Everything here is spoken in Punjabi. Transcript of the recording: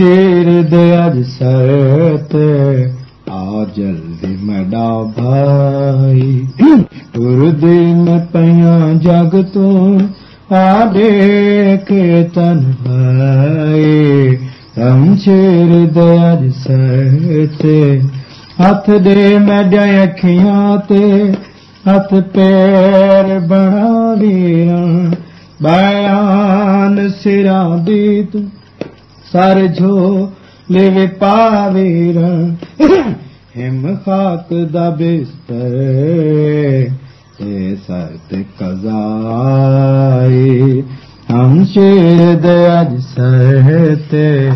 ਸ਼ੇਰ ਦੇ ਅਜ ਸਰਤ ਆ ਜਲਦੀ ਮੜਾ ਭਾਈ। ਉਰਦੇ ਨ ਜਗ ਤੋਂ, ਆ ਦੇਖੇ ਤਨ ਭਾਈ। ਹਮ ਸ਼ੇਰ ਅਜ ਸਰਤ ਹੱਥ ਦੇ ਮੈਡਾਂ ਅੱਖੀਆਂ ਤੇ, ਹੱਥ ਪੈਰ ਬਣਾ ਵੀਰਾਂ ਬਿਆਨ ਸਿਰਾਂ ਦੀ ਤੂੰ ਸਰ ਝੋਲੇ ਵੇ ਪਾਵੀਰਾਂ ਹਿਮ ਖਾਕ ਦਾ ਬਿਸਤਰ ਤੇ ਸਰ ਤੇ ਕਜ਼ਾਈ ਹਮ ਸ਼ੇਰ ਦੇ ਅਜ ਸਹਤੇ